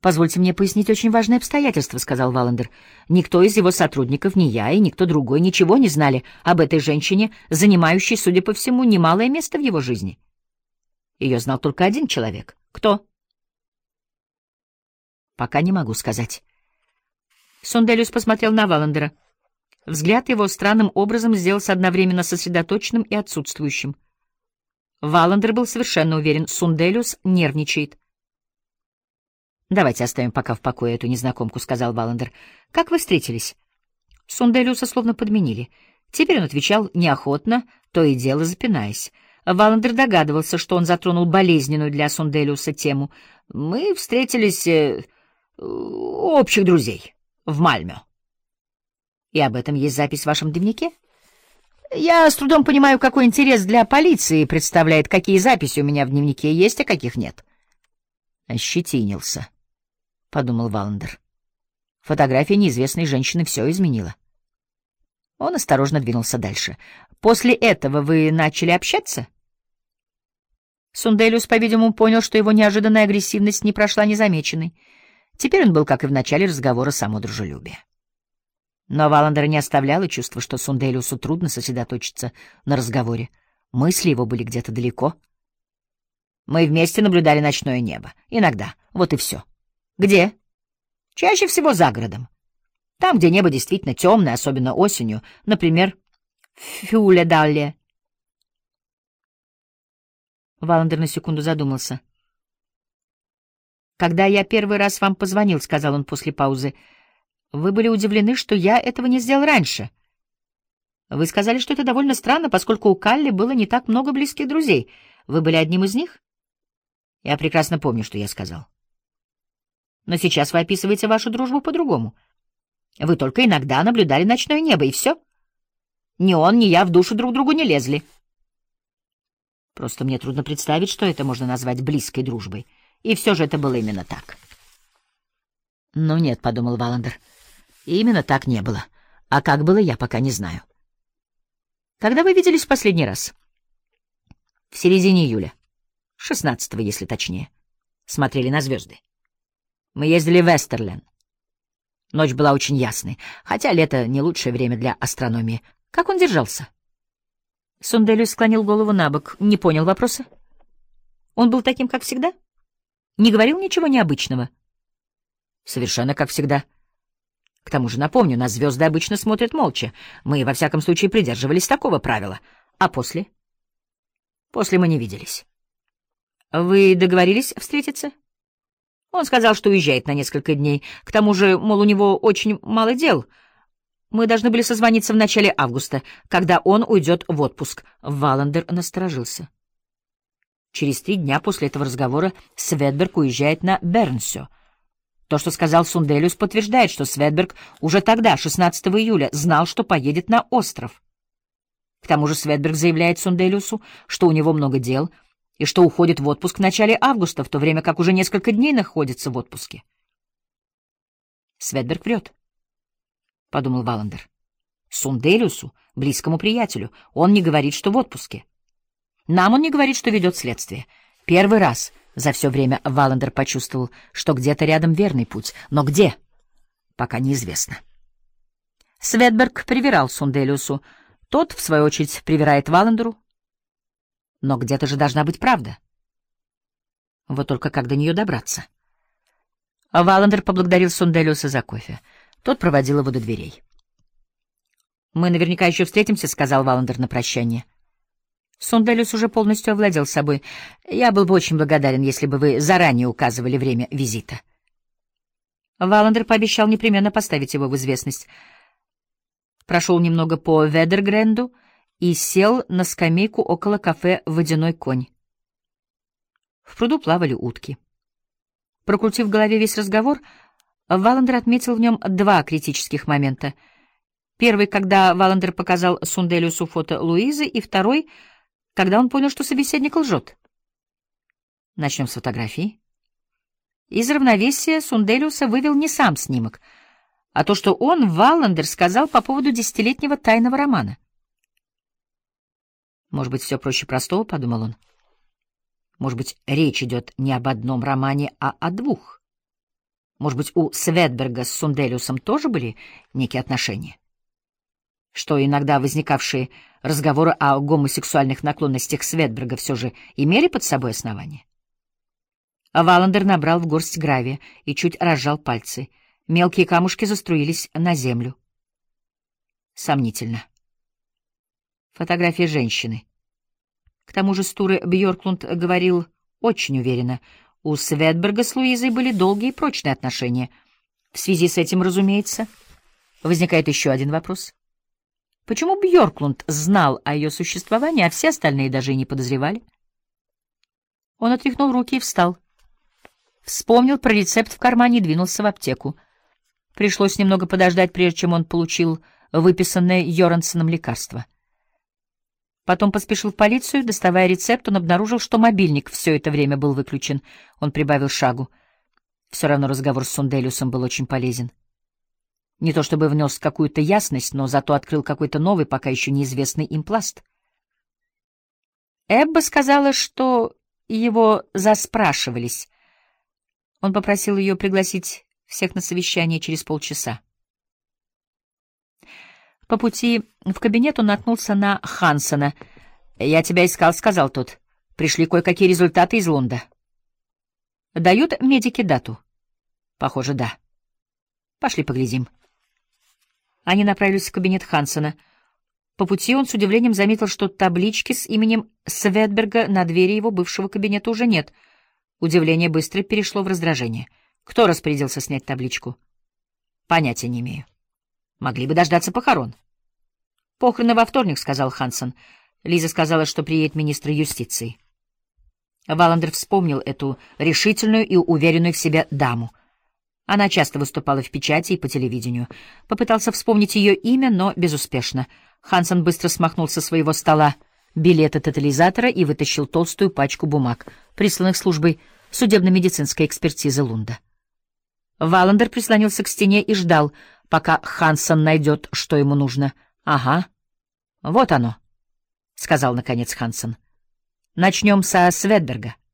«Позвольте мне пояснить очень важное обстоятельство», — сказал Валандер. «Никто из его сотрудников, ни я и никто другой, ничего не знали об этой женщине, занимающей, судя по всему, немалое место в его жизни. Ее знал только один человек. Кто?» «Пока не могу сказать». Сонделиус посмотрел на Валандера. Взгляд его странным образом сделался одновременно сосредоточенным и отсутствующим. Валандер был совершенно уверен, Сунделиус нервничает. «Давайте оставим пока в покое эту незнакомку», — сказал Валандер. «Как вы встретились?» Сунделиуса словно подменили. Теперь он отвечал неохотно, то и дело запинаясь. Валандер догадывался, что он затронул болезненную для Сунделиуса тему. «Мы встретились... Э, общих друзей в Мальме». «И об этом есть запись в вашем дневнике?» «Я с трудом понимаю, какой интерес для полиции представляет, какие записи у меня в дневнике есть, а каких нет». Ощетинился. — подумал Валандер. Фотография неизвестной женщины все изменила. Он осторожно двинулся дальше. «После этого вы начали общаться?» Сунделиус, по-видимому, понял, что его неожиданная агрессивность не прошла незамеченной. Теперь он был, как и в начале разговора, само дружелюбие. Но Валандера не оставляло чувство, что Сунделиусу трудно сосредоточиться на разговоре. Мысли его были где-то далеко. Мы вместе наблюдали ночное небо. Иногда. Вот и все. Где? Чаще всего за городом. Там, где небо действительно темное, особенно осенью, например, в Фюле-Далле. Валандер на секунду задумался. «Когда я первый раз вам позвонил, — сказал он после паузы, — вы были удивлены, что я этого не сделал раньше. Вы сказали, что это довольно странно, поскольку у Калли было не так много близких друзей. Вы были одним из них? Я прекрасно помню, что я сказал. Но сейчас вы описываете вашу дружбу по-другому. Вы только иногда наблюдали ночное небо, и все. Ни он, ни я в душу друг другу не лезли. Просто мне трудно представить, что это можно назвать близкой дружбой. И все же это было именно так. «Ну нет», — подумал Валандер, — «именно так не было. А как было, я пока не знаю». «Когда вы виделись в последний раз?» «В середине июля. Шестнадцатого, если точнее. Смотрели на звезды. Мы ездили в Вестерлен. Ночь была очень ясной, хотя лето — не лучшее время для астрономии. Как он держался? Сунделюс склонил голову на бок. Не понял вопроса. Он был таким, как всегда? Не говорил ничего необычного? Совершенно как всегда. К тому же, напомню, на звезды обычно смотрят молча. Мы, во всяком случае, придерживались такого правила. А после? После мы не виделись. Вы договорились встретиться? — он сказал, что уезжает на несколько дней. К тому же, мол, у него очень мало дел. Мы должны были созвониться в начале августа, когда он уйдет в отпуск. Валандер насторожился. Через три дня после этого разговора Светберг уезжает на Бернсё. То, что сказал Сунделюс, подтверждает, что Светберг уже тогда, 16 июля, знал, что поедет на остров. К тому же Светберг заявляет Сунделюсу, что у него много дел — и что уходит в отпуск в начале августа, в то время как уже несколько дней находится в отпуске. Светберг врет, — подумал Валандер. Сунделюсу, близкому приятелю, он не говорит, что в отпуске. Нам он не говорит, что ведет следствие. Первый раз за все время Валандер почувствовал, что где-то рядом верный путь, но где? Пока неизвестно. Светберг привирал Сунделюсу, тот, в свою очередь, привирает Валандеру, но где-то же должна быть правда. Вот только как до нее добраться? Валандер поблагодарил Сунделиуса за кофе. Тот проводил его до дверей. «Мы наверняка еще встретимся», — сказал Валандер на прощание. Сунделиус уже полностью овладел собой. «Я был бы очень благодарен, если бы вы заранее указывали время визита». Валандер пообещал непременно поставить его в известность. Прошел немного по Ведергренду — и сел на скамейку около кафе «Водяной конь». В пруду плавали утки. Прокрутив в голове весь разговор, Валандер отметил в нем два критических момента. Первый, когда Валандер показал Сунделиусу фото Луизы, и второй, когда он понял, что собеседник лжет. Начнем с фотографии. Из равновесия Сунделиуса вывел не сам снимок, а то, что он, Валандер, сказал по поводу десятилетнего тайного романа. Может быть, все проще простого, — подумал он. Может быть, речь идет не об одном романе, а о двух. Может быть, у Светберга с Сунделиусом тоже были некие отношения? Что иногда возникавшие разговоры о гомосексуальных наклонностях Светберга все же имели под собой основания? Валандер набрал в горсть гравия и чуть разжал пальцы. Мелкие камушки заструились на землю. Сомнительно. Фотография женщины. К тому же Стуре Бьорклунд говорил очень уверенно. У Светберга с Луизой были долгие и прочные отношения. В связи с этим, разумеется, возникает еще один вопрос. Почему Бьорклунд знал о ее существовании, а все остальные даже и не подозревали? Он отряхнул руки и встал. Вспомнил про рецепт в кармане и двинулся в аптеку. Пришлось немного подождать, прежде чем он получил выписанное Йорансоном лекарство. Потом поспешил в полицию, доставая рецепт, он обнаружил, что мобильник все это время был выключен. Он прибавил шагу. Все равно разговор с Сунделиусом был очень полезен. Не то чтобы внес какую-то ясность, но зато открыл какой-то новый, пока еще неизвестный им пласт. Эбба сказала, что его заспрашивались. Он попросил ее пригласить всех на совещание через полчаса. По пути в кабинет он наткнулся на Хансона. «Я тебя искал», — сказал тот. «Пришли кое-какие результаты из Лунда». «Дают медики дату?» «Похоже, да». «Пошли поглядим». Они направились в кабинет Хансона. По пути он с удивлением заметил, что таблички с именем Светберга на двери его бывшего кабинета уже нет. Удивление быстро перешло в раздражение. Кто распорядился снять табличку? Понятия не имею. Могли бы дождаться похорон. Похороны во вторник, — сказал Хансон. Лиза сказала, что приедет министр юстиции. Валандер вспомнил эту решительную и уверенную в себе даму. Она часто выступала в печати и по телевидению. Попытался вспомнить ее имя, но безуспешно. Хансон быстро смахнул со своего стола билеты тотализатора и вытащил толстую пачку бумаг, присланных службой судебно-медицинской экспертизы Лунда. Валандер прислонился к стене и ждал, пока Хансон найдет, что ему нужно. — Ага, вот оно, — сказал наконец Хансон. — Начнем со Светберга. —